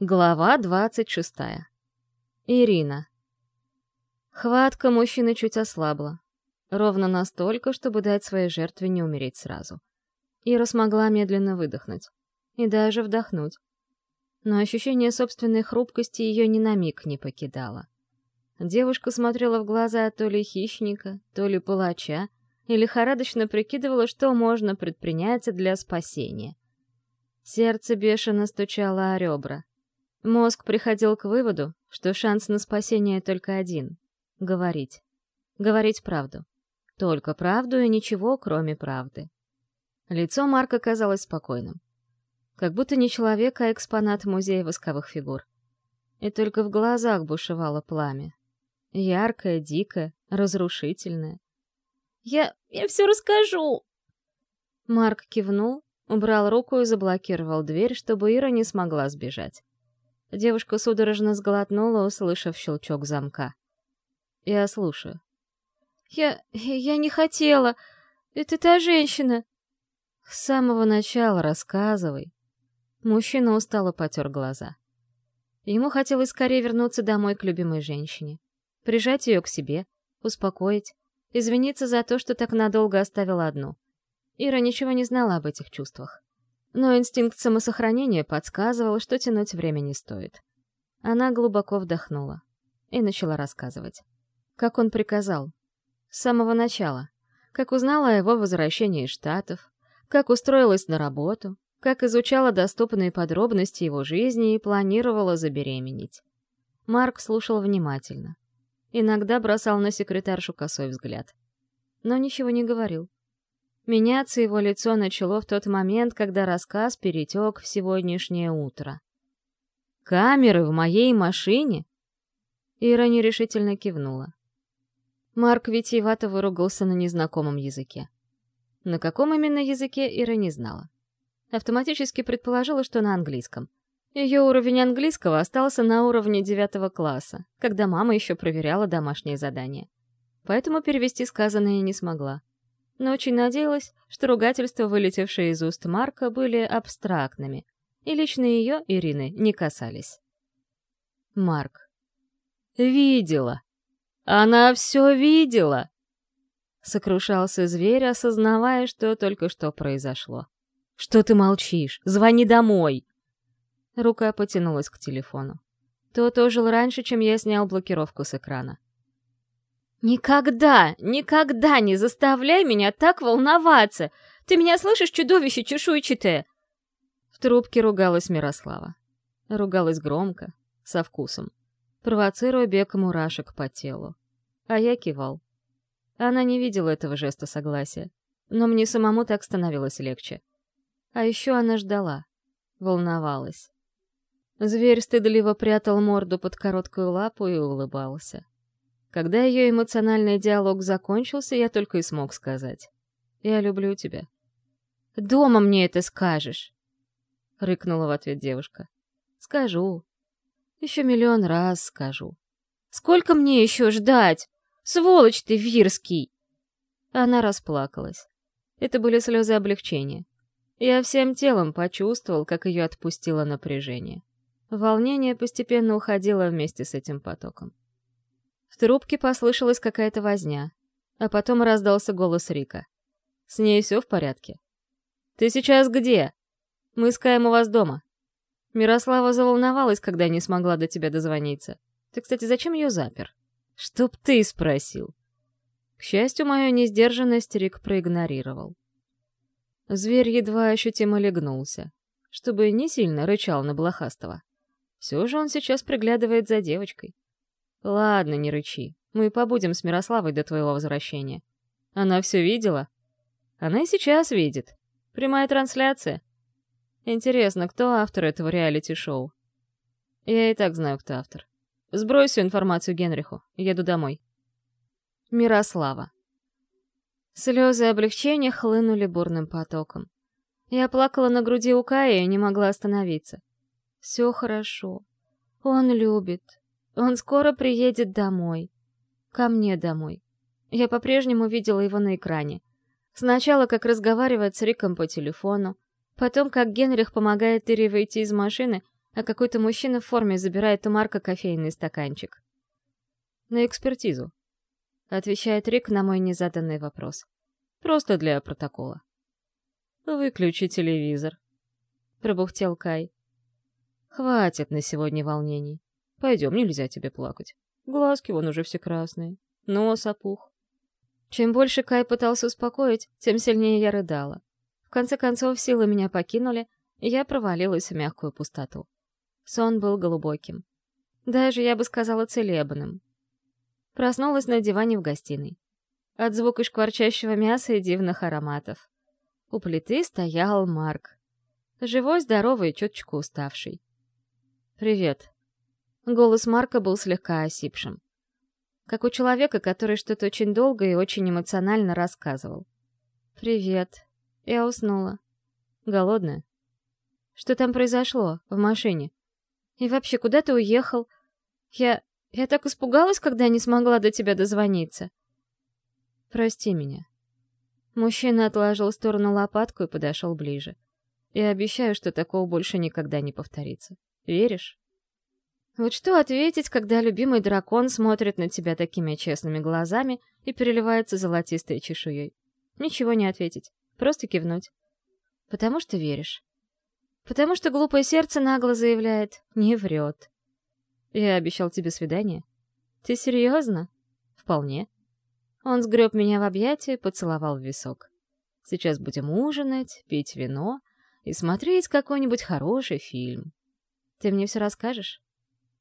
Глава 26. Ирина. Хватка мужчины чуть ослабла. Ровно настолько, чтобы дать своей жертве не умереть сразу. Ира смогла медленно выдохнуть. И даже вдохнуть. Но ощущение собственной хрупкости ее ни на миг не покидало. Девушка смотрела в глаза то ли хищника, то ли палача, и лихорадочно прикидывала, что можно предпринять для спасения. Сердце бешено стучало о ребра. Мозг приходил к выводу, что шанс на спасение только один — говорить. Говорить правду. Только правду и ничего, кроме правды. Лицо Марка казалось спокойным. Как будто не человек, а экспонат музея восковых фигур. И только в глазах бушевало пламя. Яркое, дикое, разрушительное. «Я... я все расскажу!» Марк кивнул, убрал руку и заблокировал дверь, чтобы Ира не смогла сбежать. Девушка судорожно сглотнула, услышав щелчок замка. «Я слушаю». «Я... я не хотела. Это та женщина». «С самого начала рассказывай». Мужчина устало потер глаза. Ему хотелось скорее вернуться домой к любимой женщине, прижать ее к себе, успокоить, извиниться за то, что так надолго оставила одну. Ира ничего не знала об этих чувствах но инстинкт самосохранения подсказывал, что тянуть время не стоит. Она глубоко вдохнула и начала рассказывать. Как он приказал. С самого начала. Как узнала о его возвращении из Штатов, как устроилась на работу, как изучала доступные подробности его жизни и планировала забеременеть. Марк слушал внимательно. Иногда бросал на секретаршу косой взгляд. Но ничего не говорил. Меняться его лицо начало в тот момент, когда рассказ перетек в сегодняшнее утро. «Камеры в моей машине?» Ира нерешительно кивнула. Марк витиевато выругался на незнакомом языке. На каком именно языке Ира не знала. Автоматически предположила, что на английском. Ее уровень английского остался на уровне девятого класса, когда мама еще проверяла домашнее задание. Поэтому перевести сказанное не смогла но очень надеялась, что ругательства, вылетевшие из уст Марка, были абстрактными, и лично ее, Ирины, не касались. Марк. «Видела! Она все видела!» Сокрушался зверь, осознавая, что только что произошло. «Что ты молчишь? Звони домой!» Рука потянулась к телефону. Тот ожил раньше, чем я снял блокировку с экрана. «Никогда, никогда не заставляй меня так волноваться! Ты меня слышишь, чудовище чешуйчатое?» В трубке ругалась Мирослава. Ругалась громко, со вкусом, провоцируя бег мурашек по телу. А я кивал. Она не видела этого жеста согласия, но мне самому так становилось легче. А еще она ждала, волновалась. Зверь стыдливо прятал морду под короткую лапу и улыбался. Когда ее эмоциональный диалог закончился, я только и смог сказать. «Я люблю тебя». «Дома мне это скажешь!» — рыкнула в ответ девушка. «Скажу. Еще миллион раз скажу. Сколько мне еще ждать? Сволочь ты, Вирский!» Она расплакалась. Это были слезы облегчения. Я всем телом почувствовал, как ее отпустило напряжение. Волнение постепенно уходило вместе с этим потоком трубке послышалась какая-то возня, а потом раздался голос Рика. «С ней все в порядке?» «Ты сейчас где?» «Мы искаем у вас дома». Мирослава заволновалась, когда не смогла до тебя дозвониться. «Ты, кстати, зачем ее запер?» «Чтоб ты спросил». К счастью, мою несдержанность Рик проигнорировал. Зверь едва ощутимо легнулся, чтобы не сильно рычал на Блохастого. Все же он сейчас приглядывает за девочкой. «Ладно, не рычи. Мы побудем с Мирославой до твоего возвращения». «Она все видела?» «Она и сейчас видит. Прямая трансляция». «Интересно, кто автор этого реалити-шоу?» «Я и так знаю, кто автор. Сбрось всю информацию Генриху. Еду домой». Мирослава. Слезы облегчения хлынули бурным потоком. Я плакала на груди у Кая и не могла остановиться. «Все хорошо. Он любит. Он скоро приедет домой. Ко мне домой. Я по-прежнему видела его на экране. Сначала, как разговаривает с Риком по телефону, потом, как Генрих помогает Тире выйти из машины, а какой-то мужчина в форме забирает у Марка кофейный стаканчик. «На экспертизу», — отвечает Рик на мой незаданный вопрос. «Просто для протокола». «Выключи телевизор», — пробухтел Кай. «Хватит на сегодня волнений. Пойдем, нельзя тебе плакать. Глазки вон уже все красные. Нос опух. Чем больше Кай пытался успокоить, тем сильнее я рыдала. В конце концов, силы меня покинули, и я провалилась в мягкую пустоту. Сон был глубоким. Даже, я бы сказала, целебным. Проснулась на диване в гостиной. От звука шкварчащего мяса и дивных ароматов. У плиты стоял Марк. Живой, здоровый, чуточку уставший. «Привет», Голос Марка был слегка осипшим. Как у человека, который что-то очень долго и очень эмоционально рассказывал. «Привет. Я уснула. Голодная?» «Что там произошло? В машине?» «И вообще, куда ты уехал? Я... я так испугалась, когда не смогла до тебя дозвониться». «Прости меня». Мужчина отложил в сторону лопатку и подошел ближе. «Я обещаю, что такого больше никогда не повторится. Веришь?» Вот что ответить, когда любимый дракон смотрит на тебя такими честными глазами и переливается золотистой чешуей? Ничего не ответить, просто кивнуть. Потому что веришь. Потому что глупое сердце нагло заявляет «не врет». Я обещал тебе свидание. Ты серьезно? Вполне. Он сгреб меня в объятия, поцеловал в висок. Сейчас будем ужинать, пить вино и смотреть какой-нибудь хороший фильм. Ты мне все расскажешь?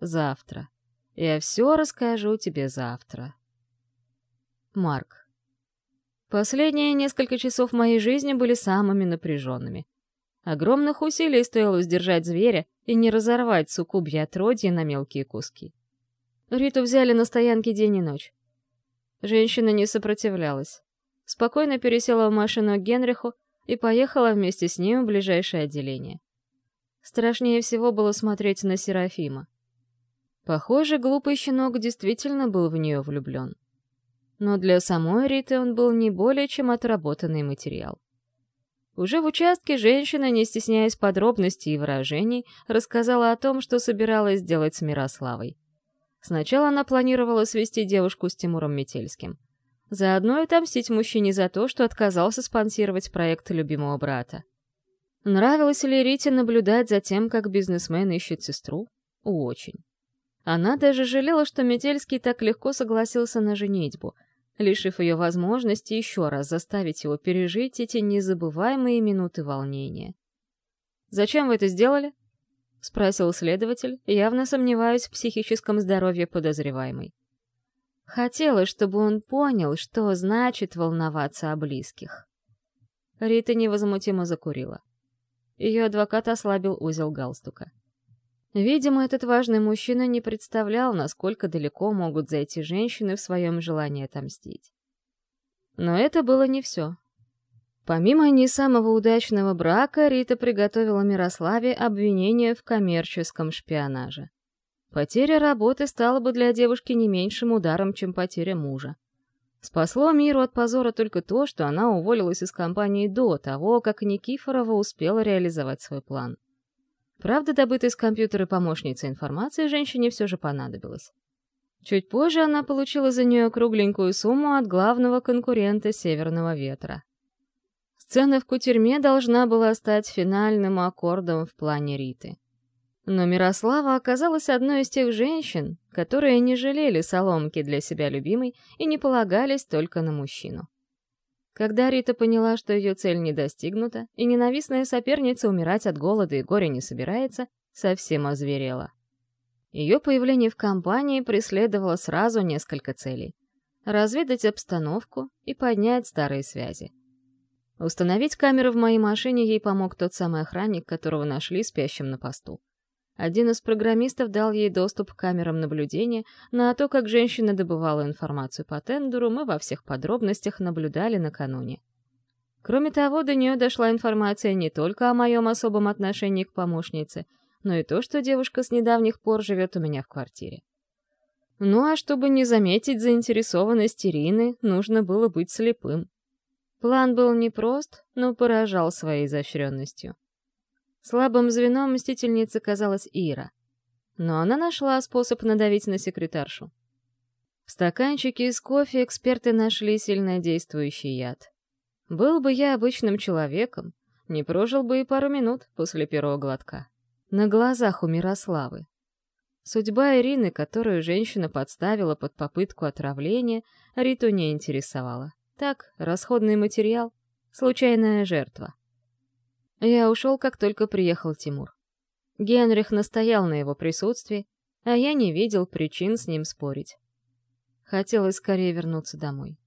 Завтра. Я все расскажу тебе завтра. Марк. Последние несколько часов моей жизни были самыми напряженными. Огромных усилий стоило сдержать зверя и не разорвать суккубья отродья на мелкие куски. Риту взяли на стоянке день и ночь. Женщина не сопротивлялась. Спокойно пересела в машину к Генриху и поехала вместе с ним в ближайшее отделение. Страшнее всего было смотреть на Серафима. Похоже, глупый щенок действительно был в нее влюблен. Но для самой Риты он был не более чем отработанный материал. Уже в участке женщина, не стесняясь подробностей и выражений, рассказала о том, что собиралась сделать с Мирославой. Сначала она планировала свести девушку с Тимуром Метельским. Заодно и отомстить мужчине за то, что отказался спонсировать проект любимого брата. Нравилось ли Рите наблюдать за тем, как бизнесмен ищет сестру? Очень. Она даже жалела, что Метельский так легко согласился на женитьбу, лишив ее возможности еще раз заставить его пережить эти незабываемые минуты волнения. «Зачем вы это сделали?» — спросил следователь, явно сомневаясь в психическом здоровье подозреваемой. Хотелось, чтобы он понял, что значит волноваться о близких. Рита невозмутимо закурила. Ее адвокат ослабил узел галстука. Видимо, этот важный мужчина не представлял, насколько далеко могут зайти женщины в своем желании отомстить. Но это было не все. Помимо не самого удачного брака, Рита приготовила Мирославе обвинение в коммерческом шпионаже. Потеря работы стала бы для девушки не меньшим ударом, чем потеря мужа. Спасло миру от позора только то, что она уволилась из компании до того, как Никифорова успела реализовать свой план. Правда, добытая с компьютера помощница информации женщине все же понадобилась. Чуть позже она получила за нее кругленькую сумму от главного конкурента «Северного ветра». Сцена в кутерьме должна была стать финальным аккордом в плане Риты. Но Мирослава оказалась одной из тех женщин, которые не жалели соломки для себя любимой и не полагались только на мужчину. Когда Рита поняла, что ее цель не достигнута, и ненавистная соперница умирать от голода и горя не собирается, совсем озверела. Ее появление в компании преследовало сразу несколько целей. Разведать обстановку и поднять старые связи. Установить камеру в моей машине ей помог тот самый охранник, которого нашли спящим на посту. Один из программистов дал ей доступ к камерам наблюдения, на то, как женщина добывала информацию по тендеру, мы во всех подробностях наблюдали накануне. Кроме того, до нее дошла информация не только о моем особом отношении к помощнице, но и то, что девушка с недавних пор живет у меня в квартире. Ну а чтобы не заметить заинтересованность Ирины, нужно было быть слепым. План был непрост, но поражал своей изощренностью. Слабым звеном мстительницы казалась Ира. Но она нашла способ надавить на секретаршу. В стаканчике из кофе эксперты нашли сильнодействующий яд. Был бы я обычным человеком, не прожил бы и пару минут после первого глотка. На глазах у Мирославы. Судьба Ирины, которую женщина подставила под попытку отравления, Риту не интересовала. Так, расходный материал, случайная жертва. Я ушел, как только приехал Тимур. Генрих настоял на его присутствии, а я не видел причин с ним спорить. Хотелось скорее вернуться домой.